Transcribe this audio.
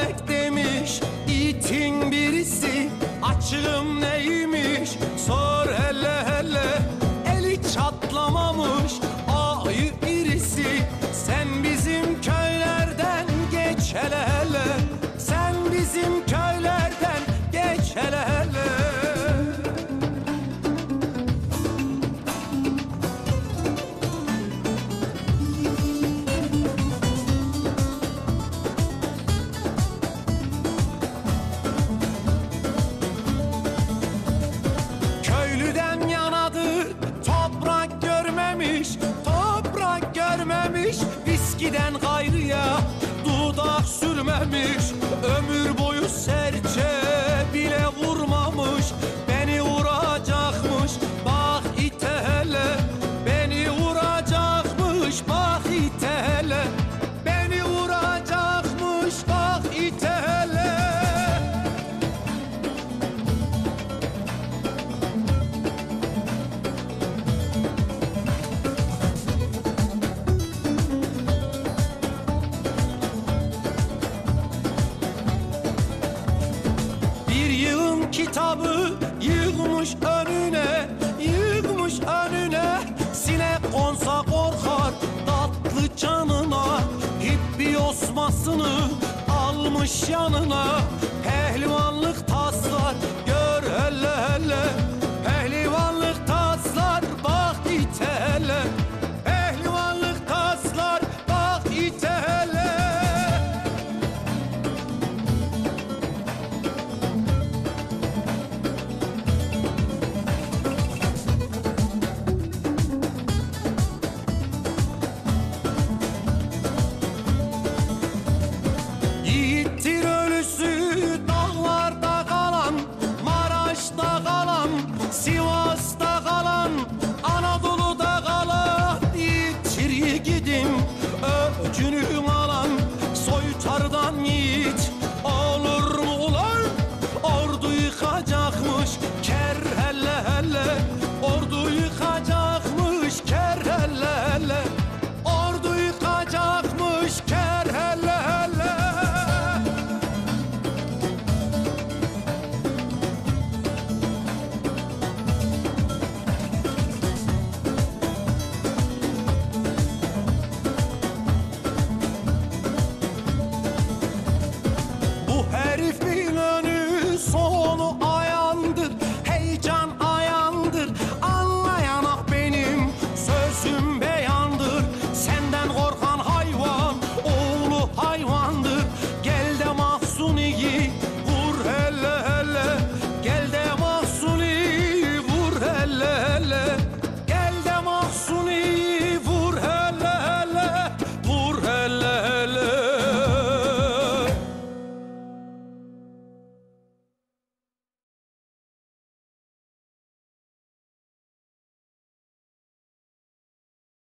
Melek demiş itin birisi Açığım neyi eskiden gayrıya dudak sürmemiş. Atını almış yanına Pehlivanlık